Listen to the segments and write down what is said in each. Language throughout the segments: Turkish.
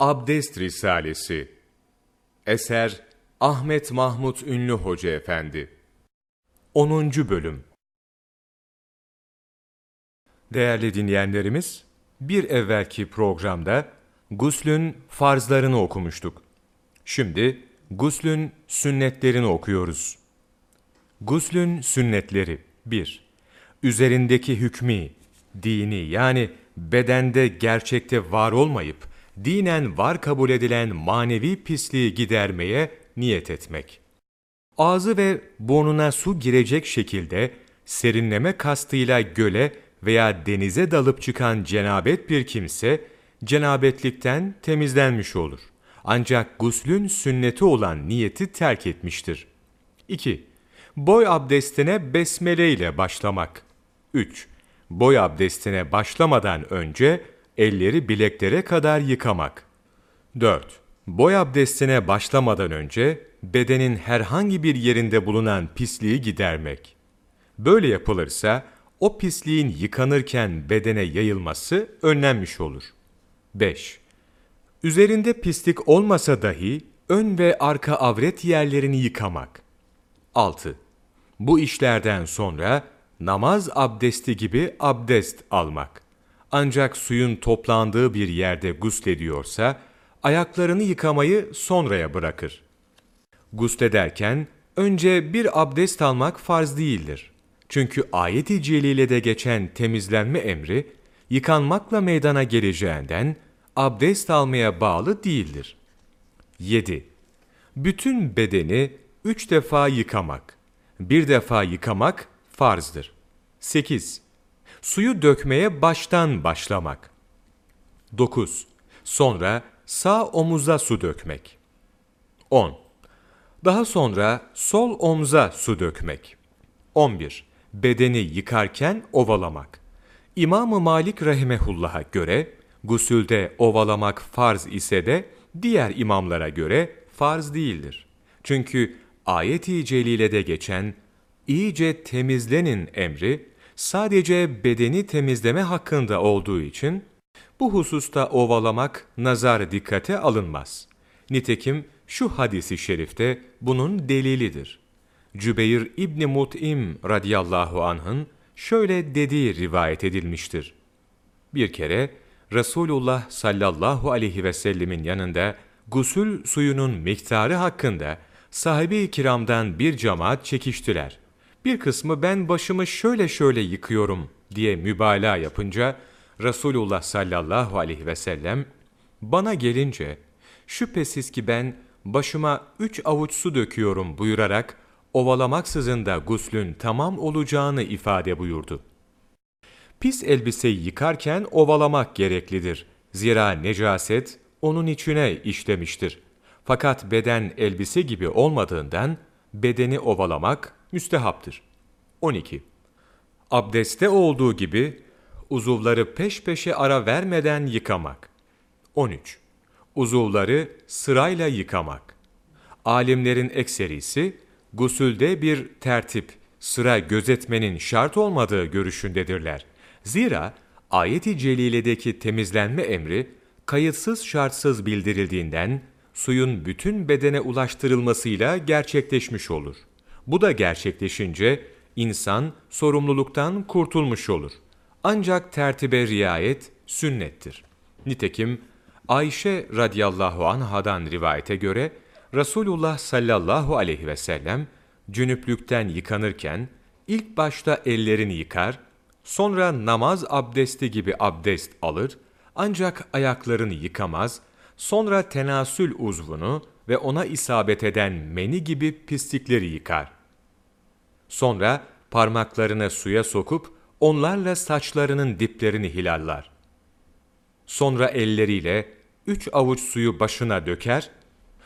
Abdest Risalesi Eser Ahmet Mahmut Ünlü Hoca Efendi 10. Bölüm Değerli dinleyenlerimiz, bir evvelki programda guslün farzlarını okumuştuk. Şimdi guslün sünnetlerini okuyoruz. Guslün sünnetleri 1. Üzerindeki hükmü, dini yani bedende gerçekte var olmayıp, dinen var kabul edilen manevi pisliği gidermeye niyet etmek. Ağzı ve burnuna su girecek şekilde serinleme kastıyla göle veya denize dalıp çıkan cenabet bir kimse, cenabetlikten temizlenmiş olur. Ancak guslün sünneti olan niyeti terk etmiştir. 2. Boy abdestine besmele ile başlamak. 3. Boy abdestine başlamadan önce elleri bileklere kadar yıkamak. 4. Boy abdestine başlamadan önce bedenin herhangi bir yerinde bulunan pisliği gidermek. Böyle yapılırsa o pisliğin yıkanırken bedene yayılması önlenmiş olur. 5. Üzerinde pislik olmasa dahi ön ve arka avret yerlerini yıkamak. 6. Bu işlerden sonra namaz abdesti gibi abdest almak. Ancak suyun toplandığı bir yerde guslediyorsa, ayaklarını yıkamayı sonraya bırakır. Guslederken önce bir abdest almak farz değildir. Çünkü ayet-i celilede geçen temizlenme emri, yıkanmakla meydana geleceğinden abdest almaya bağlı değildir. 7. Bütün bedeni üç defa yıkamak. Bir defa yıkamak farzdır. 8. Suyu dökmeye baştan başlamak. 9. Sonra sağ omuza su dökmek. 10. Daha sonra sol omza su dökmek. 11. Bedeni yıkarken ovalamak. İmam-ı Malik rahimehullah'a göre gusülde ovalamak farz ise de diğer imamlara göre farz değildir. Çünkü ayet-i celilede geçen iyice temizlenin emri sadece bedeni temizleme hakkında olduğu için bu hususta ovalamak nazar dikkate alınmaz. Nitekim şu hadisi şerifte bunun delilidir. Cübeyr İbni Mut'im radıyallahu anh'ın şöyle dediği rivayet edilmiştir. Bir kere Resulullah sallallahu aleyhi ve sellemin yanında gusül suyunun miktarı hakkında sahibi kiramdan bir cemaat çekiştiler. Bir kısmı ben başımı şöyle şöyle yıkıyorum diye mübalağa yapınca Resulullah sallallahu aleyhi ve sellem bana gelince şüphesiz ki ben başıma üç avuç su döküyorum buyurarak ovalamaksızın da guslün tamam olacağını ifade buyurdu. Pis elbiseyi yıkarken ovalamak gereklidir. Zira necaset onun içine işlemiştir. Fakat beden elbise gibi olmadığından bedeni ovalamak müstehaptır. 12. Abdeste olduğu gibi uzuvları peş peşe ara vermeden yıkamak. 13. Uzuvları sırayla yıkamak. Alimlerin ekserisi gusülde bir tertip, sıra gözetmenin şart olmadığı görüşündedirler. Zira ayet-i celiledeki temizlenme emri kayıtsız şartsız bildirildiğinden suyun bütün bedene ulaştırılmasıyla gerçekleşmiş olur. Bu da gerçekleşince insan sorumluluktan kurtulmuş olur. Ancak tertibe riayet sünnettir. Nitekim Ayşe radıyallahu anhadan rivayete göre Resulullah sallallahu aleyhi ve sellem cünüplükten yıkanırken ilk başta ellerini yıkar, sonra namaz abdesti gibi abdest alır, ancak ayaklarını yıkamaz, sonra tenasül uzvunu ve ona isabet eden meni gibi pislikleri yıkar. Sonra parmaklarını suya sokup onlarla saçlarının diplerini hilallar. Sonra elleriyle üç avuç suyu başına döker,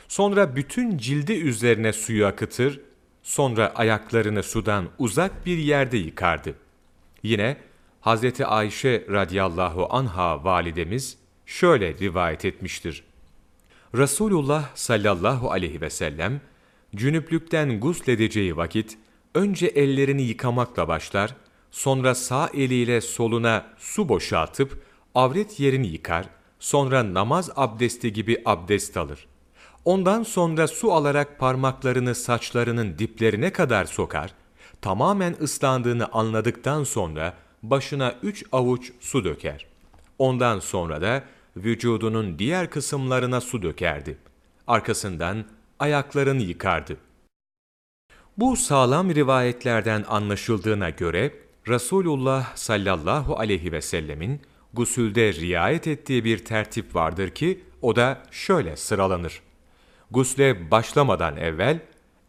sonra bütün cildi üzerine suyu akıtır, sonra ayaklarını sudan uzak bir yerde yıkardı. Yine Hz. Ayşe radıyallahu anha validemiz şöyle rivayet etmiştir. Resulullah sallallahu aleyhi ve sellem, cünüplükten gusledeceği vakit, önce ellerini yıkamakla başlar, sonra sağ eliyle soluna su boşaltıp avret yerini yıkar, sonra namaz abdesti gibi abdest alır. Ondan sonra su alarak parmaklarını saçlarının diplerine kadar sokar, tamamen ıslandığını anladıktan sonra başına üç avuç su döker. Ondan sonra da vücudunun diğer kısımlarına su dökerdi. Arkasından ayaklarını yıkardı. Bu sağlam rivayetlerden anlaşıldığına göre Resulullah sallallahu aleyhi ve sellemin gusülde riayet ettiği bir tertip vardır ki o da şöyle sıralanır. Gusle başlamadan evvel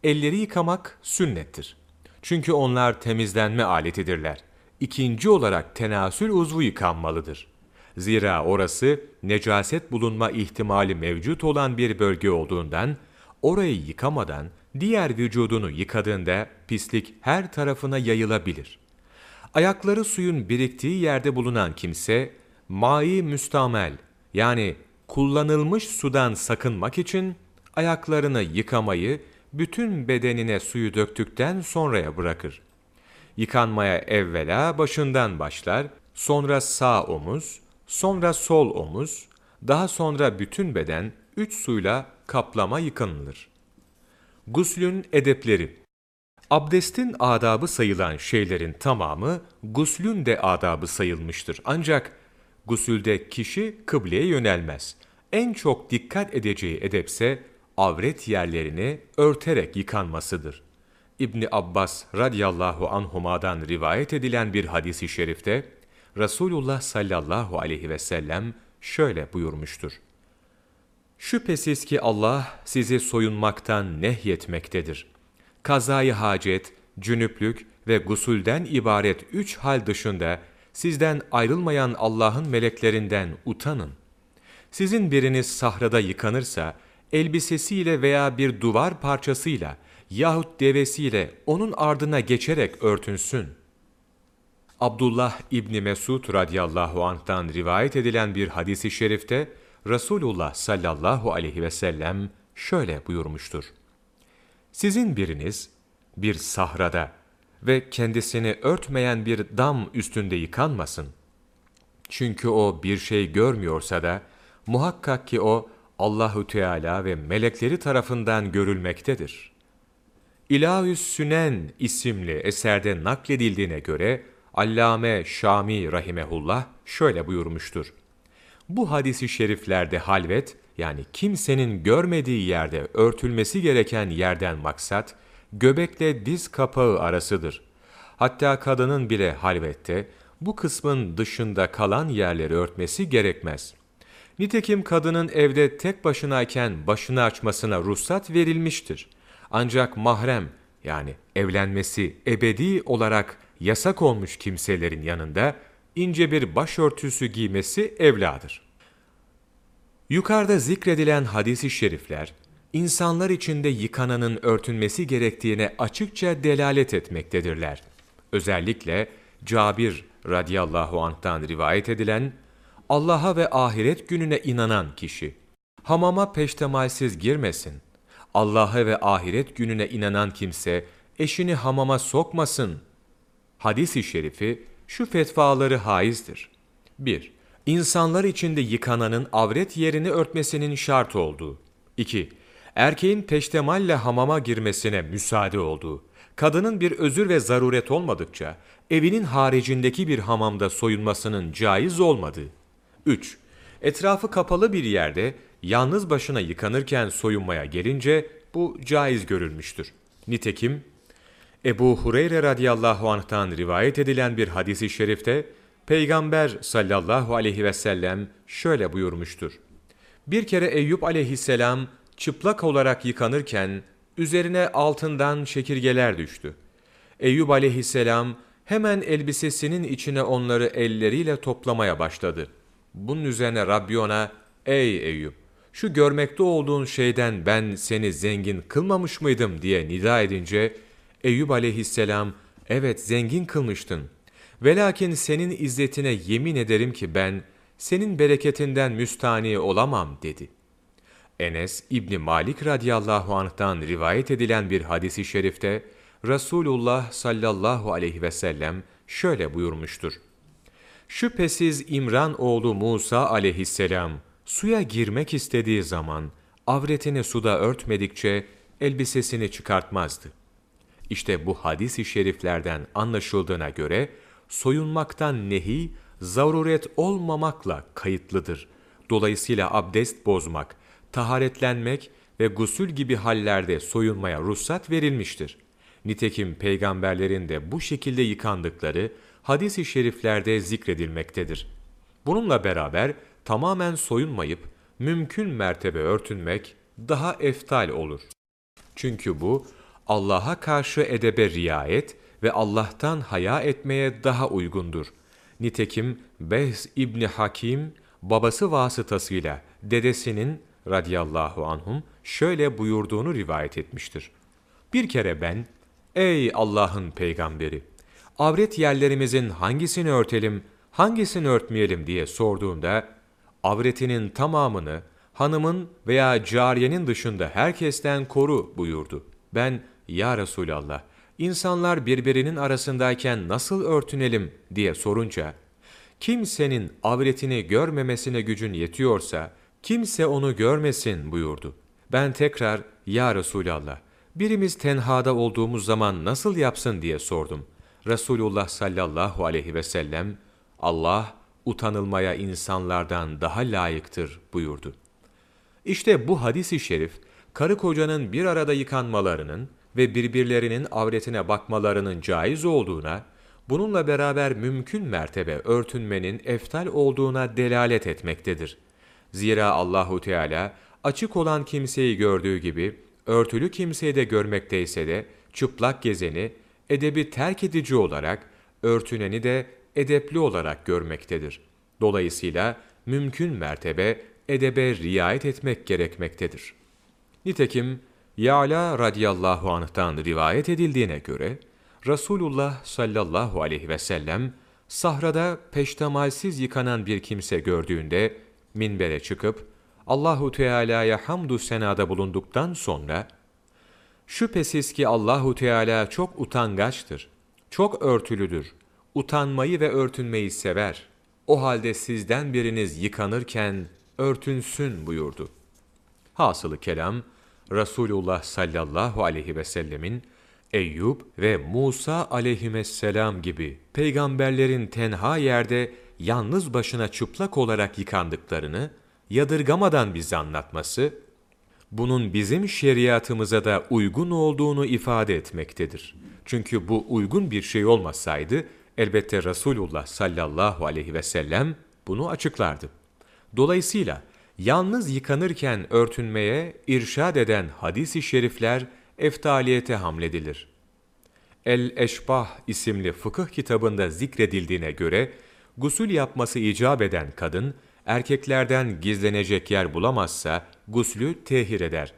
elleri yıkamak sünnettir. Çünkü onlar temizlenme aletidirler. İkinci olarak tenasül uzvu yıkanmalıdır. Zira orası necaset bulunma ihtimali mevcut olan bir bölge olduğundan orayı yıkamadan diğer vücudunu yıkadığında pislik her tarafına yayılabilir. Ayakları suyun biriktiği yerde bulunan kimse mai müstamel yani kullanılmış sudan sakınmak için ayaklarını yıkamayı bütün bedenine suyu döktükten sonraya bırakır. Yıkanmaya evvela başından başlar, sonra sağ omuz, sonra sol omuz, daha sonra bütün beden üç suyla kaplama yıkanılır. Guslün edepleri Abdestin adabı sayılan şeylerin tamamı guslün de adabı sayılmıştır. Ancak gusülde kişi kıbleye yönelmez. En çok dikkat edeceği edepse avret yerlerini örterek yıkanmasıdır. İbni Abbas radıyallahu anhuma'dan rivayet edilen bir hadisi şerifte Resulullah sallallahu aleyhi ve sellem şöyle buyurmuştur. Şüphesiz ki Allah sizi soyunmaktan nehyetmektedir. Kazayı hacet, cünüplük ve gusulden ibaret üç hal dışında sizden ayrılmayan Allah'ın meleklerinden utanın. Sizin biriniz sahrada yıkanırsa, elbisesiyle veya bir duvar parçasıyla yahut devesiyle onun ardına geçerek örtünsün. Abdullah İbni Mesud radıyallahu anh'tan rivayet edilen bir hadisi şerifte Resulullah sallallahu aleyhi ve sellem şöyle buyurmuştur. Sizin biriniz bir sahrada ve kendisini örtmeyen bir dam üstünde yıkanmasın. Çünkü o bir şey görmüyorsa da muhakkak ki o Allahü Teala ve melekleri tarafından görülmektedir. İlahüs Sünen isimli eserde nakledildiğine göre Allame Şami rahimehullah şöyle buyurmuştur. Bu hadisi şeriflerde halvet yani kimsenin görmediği yerde örtülmesi gereken yerden maksat göbekle diz kapağı arasıdır. Hatta kadının bile halvette bu kısmın dışında kalan yerleri örtmesi gerekmez. Nitekim kadının evde tek başınayken başını açmasına ruhsat verilmiştir. Ancak mahrem yani evlenmesi ebedi olarak yasak olmuş kimselerin yanında ince bir başörtüsü giymesi evladır. Yukarıda zikredilen hadisi şerifler, insanlar içinde yıkananın örtünmesi gerektiğine açıkça delalet etmektedirler. Özellikle Cabir radıyallahu anh'tan rivayet edilen Allah'a ve ahiret gününe inanan kişi hamama peştemalsiz girmesin. Allah'a ve ahiret gününe inanan kimse eşini hamama sokmasın. Hadis-i şerifi şu fetvaları haizdir. 1. İnsanlar içinde yıkananın avret yerini örtmesinin şart olduğu. 2. Erkeğin peştemalle hamama girmesine müsaade olduğu. Kadının bir özür ve zaruret olmadıkça evinin haricindeki bir hamamda soyunmasının caiz olmadığı. 3. Etrafı kapalı bir yerde yalnız başına yıkanırken soyunmaya gelince bu caiz görülmüştür. Nitekim Ebu Hureyre radıyallahu anh'tan rivayet edilen bir hadisi şerifte Peygamber sallallahu aleyhi ve sellem şöyle buyurmuştur. Bir kere Eyüp aleyhisselam çıplak olarak yıkanırken üzerine altından çekirgeler düştü. Eyüp aleyhisselam hemen elbisesinin içine onları elleriyle toplamaya başladı. Bunun üzerine Rabbi ona, ''Ey Eyüp, şu görmekte olduğun şeyden ben seni zengin kılmamış mıydım?'' diye nida edince, Eyüp aleyhisselam, ''Evet zengin kılmıştın. Velakin senin izzetine yemin ederim ki ben, senin bereketinden müstani olamam.'' dedi. Enes İbni Malik radıyallahu anh'tan rivayet edilen bir hadisi şerifte, Resulullah sallallahu aleyhi ve sellem şöyle buyurmuştur. Şüphesiz İmran oğlu Musa aleyhisselam suya girmek istediği zaman avretini suda örtmedikçe elbisesini çıkartmazdı. İşte bu hadis-i şeriflerden anlaşıldığına göre soyunmaktan nehi zaruret olmamakla kayıtlıdır. Dolayısıyla abdest bozmak, taharetlenmek ve gusül gibi hallerde soyunmaya ruhsat verilmiştir. Nitekim peygamberlerin de bu şekilde yıkandıkları hadis-i şeriflerde zikredilmektedir. Bununla beraber tamamen soyunmayıp mümkün mertebe örtünmek daha eftal olur. Çünkü bu Allah'a karşı edebe riayet ve Allah'tan haya etmeye daha uygundur. Nitekim Behz İbni Hakim babası vasıtasıyla dedesinin radıyallahu anhum şöyle buyurduğunu rivayet etmiştir. Bir kere ben, ey Allah'ın peygamberi, avret yerlerimizin hangisini örtelim, hangisini örtmeyelim diye sorduğunda, avretinin tamamını hanımın veya cariyenin dışında herkesten koru buyurdu. Ben, ya Resulallah, insanlar birbirinin arasındayken nasıl örtünelim diye sorunca, kimsenin avretini görmemesine gücün yetiyorsa, kimse onu görmesin buyurdu. Ben tekrar, ya Resulallah, birimiz tenhada olduğumuz zaman nasıl yapsın diye sordum. Resulullah sallallahu aleyhi ve sellem, Allah utanılmaya insanlardan daha layıktır buyurdu. İşte bu hadis-i şerif, karı kocanın bir arada yıkanmalarının ve birbirlerinin avretine bakmalarının caiz olduğuna, bununla beraber mümkün mertebe örtünmenin eftal olduğuna delalet etmektedir. Zira Allahu Teala açık olan kimseyi gördüğü gibi örtülü kimseyi de görmekteyse de çıplak gezeni edebi terk edici olarak, örtüneni de edepli olarak görmektedir. Dolayısıyla mümkün mertebe edebe riayet etmek gerekmektedir. Nitekim Ya'la radıyallahu anh'tan rivayet edildiğine göre Resulullah sallallahu aleyhi ve sellem sahrada peştemalsiz yıkanan bir kimse gördüğünde minbere çıkıp Allahu Teala'ya hamdü senada bulunduktan sonra şüphesiz ki Allahu Teala çok utangaçtır, çok örtülüdür, utanmayı ve örtünmeyi sever. O halde sizden biriniz yıkanırken örtünsün buyurdu. Hasılı kelam, Resulullah sallallahu aleyhi ve sellemin Eyüp ve Musa aleyhisselam gibi peygamberlerin tenha yerde yalnız başına çıplak olarak yıkandıklarını yadırgamadan bize anlatması, bunun bizim şeriatımıza da uygun olduğunu ifade etmektedir. Çünkü bu uygun bir şey olmasaydı, elbette Resulullah sallallahu aleyhi ve sellem bunu açıklardı. Dolayısıyla, yalnız yıkanırken örtünmeye irşad eden hadis-i şerifler eftaliyete hamledilir. El-Eşbah isimli fıkıh kitabında zikredildiğine göre, gusül yapması icap eden kadın, erkeklerden gizlenecek yer bulamazsa guslü tehir eder.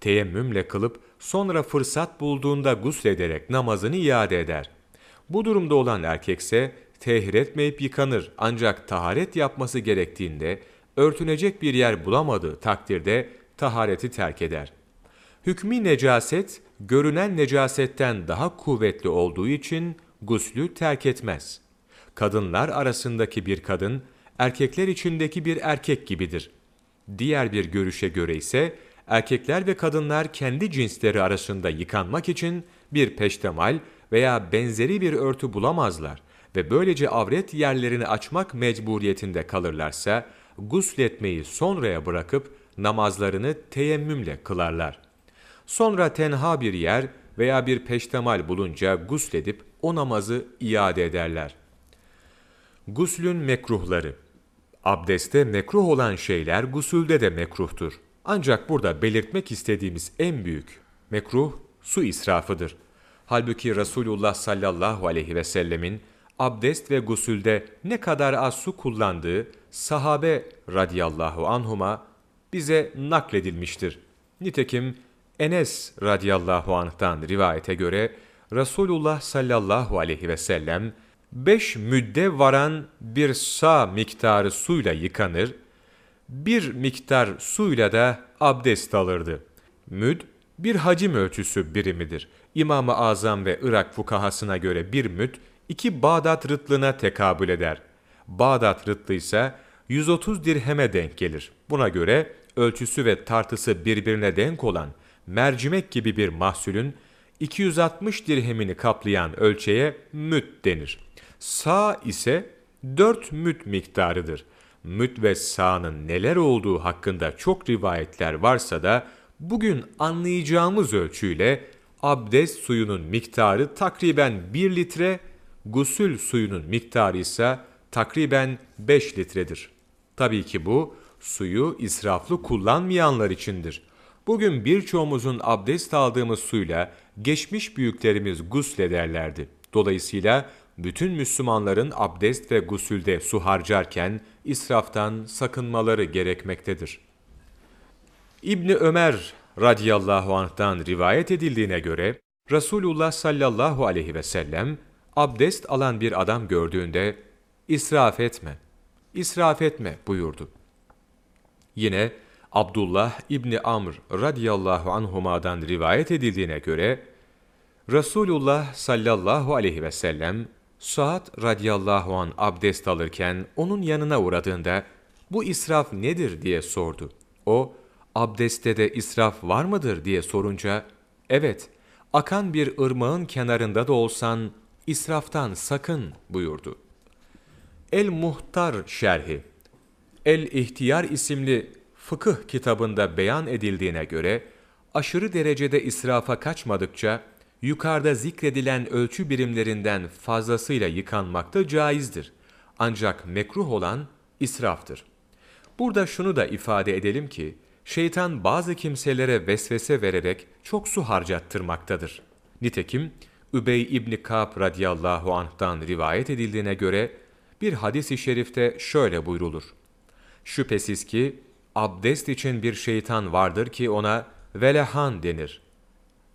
Teyemmümle kılıp sonra fırsat bulduğunda guslederek namazını iade eder. Bu durumda olan erkekse tehir etmeyip yıkanır ancak taharet yapması gerektiğinde örtünecek bir yer bulamadığı takdirde tahareti terk eder. Hükmü necaset, görünen necasetten daha kuvvetli olduğu için guslü terk etmez. Kadınlar arasındaki bir kadın, erkekler içindeki bir erkek gibidir. Diğer bir görüşe göre ise, erkekler ve kadınlar kendi cinsleri arasında yıkanmak için bir peştemal veya benzeri bir örtü bulamazlar ve böylece avret yerlerini açmak mecburiyetinde kalırlarsa, gusletmeyi sonraya bırakıp namazlarını teyemmümle kılarlar. Sonra tenha bir yer veya bir peştemal bulunca gusledip o namazı iade ederler. Guslün mekruhları Abdeste mekruh olan şeyler gusülde de mekruhtur. Ancak burada belirtmek istediğimiz en büyük mekruh su israfıdır. Halbuki Resulullah sallallahu aleyhi ve sellemin abdest ve gusülde ne kadar az su kullandığı sahabe radiyallahu anhuma bize nakledilmiştir. Nitekim Enes radiyallahu anh'tan rivayete göre Resulullah sallallahu aleyhi ve sellem beş müdde varan bir sağ miktarı suyla yıkanır, bir miktar suyla da abdest alırdı. Müd, bir hacim ölçüsü birimidir. İmam-ı Azam ve Irak fukahasına göre bir müd, iki Bağdat rıtlığına tekabül eder. Bağdat rıttı ise 130 dirheme denk gelir. Buna göre ölçüsü ve tartısı birbirine denk olan mercimek gibi bir mahsulün 260 dirhemini kaplayan ölçeğe müt denir. Sa ise 4 müt miktarıdır. Müt ve sa'nın neler olduğu hakkında çok rivayetler varsa da bugün anlayacağımız ölçüyle abdest suyunun miktarı takriben 1 litre, gusül suyunun miktarı ise takriben 5 litredir. Tabii ki bu suyu israflı kullanmayanlar içindir. Bugün birçoğumuzun abdest aldığımız suyla geçmiş büyüklerimiz guslederlerdi. Dolayısıyla bütün Müslümanların abdest ve gusülde su harcarken israftan sakınmaları gerekmektedir. İbni Ömer radıyallahu anh'tan rivayet edildiğine göre Resulullah sallallahu aleyhi ve sellem abdest alan bir adam gördüğünde israf etme, israf etme buyurdu. Yine Abdullah İbni Amr radıyallahu anhuma'dan rivayet edildiğine göre Resulullah sallallahu aleyhi ve sellem Saad radıyallahu an abdest alırken onun yanına uğradığında bu israf nedir diye sordu. O abdestte de israf var mıdır diye sorunca evet akan bir ırmağın kenarında da olsan israftan sakın buyurdu. El Muhtar Şerhi El İhtiyar isimli fıkıh kitabında beyan edildiğine göre aşırı derecede israfa kaçmadıkça yukarıda zikredilen ölçü birimlerinden fazlasıyla yıkanmak da caizdir. Ancak mekruh olan israftır. Burada şunu da ifade edelim ki, şeytan bazı kimselere vesvese vererek çok su harcattırmaktadır. Nitekim, Übey İbni Ka'b radıyallahu anh'tan rivayet edildiğine göre, bir hadis-i şerifte şöyle buyrulur. Şüphesiz ki, abdest için bir şeytan vardır ki ona velehan denir.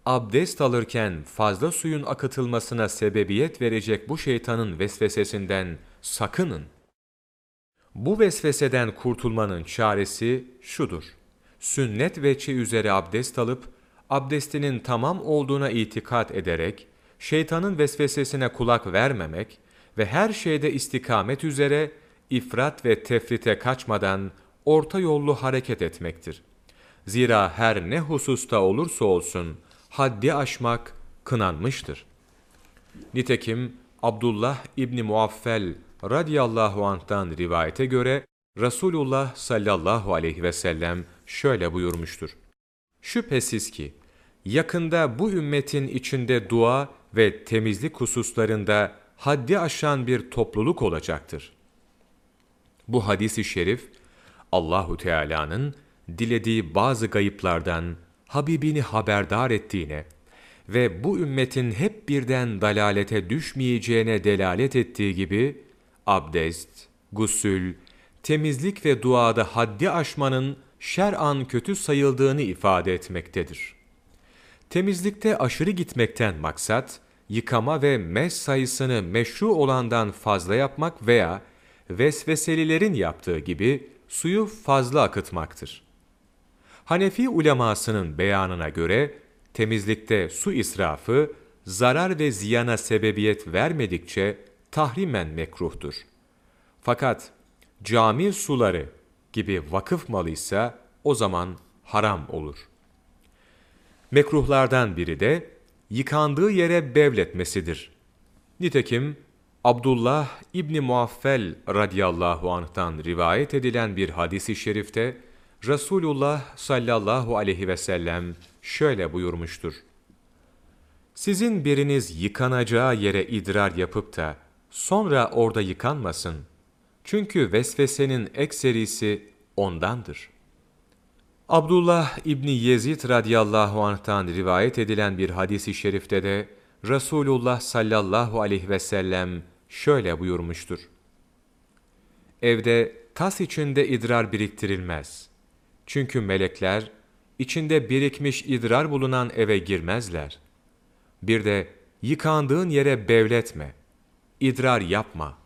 Abdest alırken fazla suyun akıtılmasına sebebiyet verecek bu şeytanın vesvesesinden sakının. Bu vesveseden kurtulmanın çaresi şudur. Sünnet veçi üzere abdest alıp, abdestinin tamam olduğuna itikat ederek, şeytanın vesvesesine kulak vermemek ve her şeyde istikamet üzere ifrat ve tefrite kaçmadan orta yollu hareket etmektir. Zira her ne hususta olursa olsun haddi aşmak kınanmıştır. Nitekim Abdullah İbni Muaffel radıyallahu anh'tan rivayete göre Resulullah sallallahu aleyhi ve sellem şöyle buyurmuştur. Şüphesiz ki yakında bu ümmetin içinde dua ve temizlik hususlarında haddi aşan bir topluluk olacaktır. Bu hadisi şerif Allahu Teala'nın dilediği bazı gayıplardan Habibini haberdar ettiğine ve bu ümmetin hep birden dalalete düşmeyeceğine delalet ettiği gibi abdest, gusül, temizlik ve duada haddi aşmanın şer'an kötü sayıldığını ifade etmektedir. Temizlikte aşırı gitmekten maksat, yıkama ve mes sayısını meşru olandan fazla yapmak veya vesveselilerin yaptığı gibi suyu fazla akıtmaktır. Hanefi ulemasının beyanına göre temizlikte su israfı zarar ve ziyana sebebiyet vermedikçe tahrimen mekruhtur. Fakat cami suları gibi vakıf malıysa o zaman haram olur. Mekruhlardan biri de yıkandığı yere bevletmesidir. Nitekim Abdullah İbni Muaffel radıyallahu anh'tan rivayet edilen bir hadisi şerifte Resulullah sallallahu aleyhi ve sellem şöyle buyurmuştur. Sizin biriniz yıkanacağı yere idrar yapıp da sonra orada yıkanmasın. Çünkü vesvesenin ekserisi ondandır. Abdullah İbni Yezid radıyallahu anh'tan rivayet edilen bir hadisi şerifte de Resulullah sallallahu aleyhi ve sellem şöyle buyurmuştur. Evde tas içinde idrar biriktirilmez. Çünkü melekler içinde birikmiş idrar bulunan eve girmezler. Bir de yıkandığın yere bevletme, idrar yapma.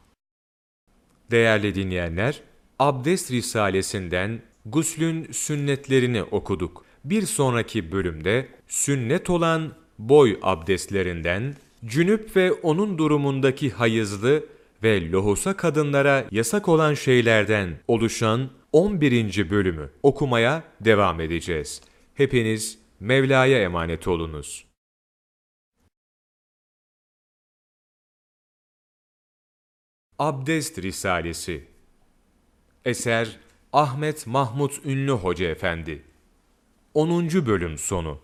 Değerli dinleyenler, Abdest Risalesinden guslün sünnetlerini okuduk. Bir sonraki bölümde sünnet olan boy abdestlerinden, cünüp ve onun durumundaki hayızlı ve lohusa kadınlara yasak olan şeylerden oluşan 11. bölümü okumaya devam edeceğiz. Hepiniz Mevla'ya emanet olunuz. Abdest Risalesi Eser Ahmet Mahmut Ünlü Hoca Efendi 10. bölüm sonu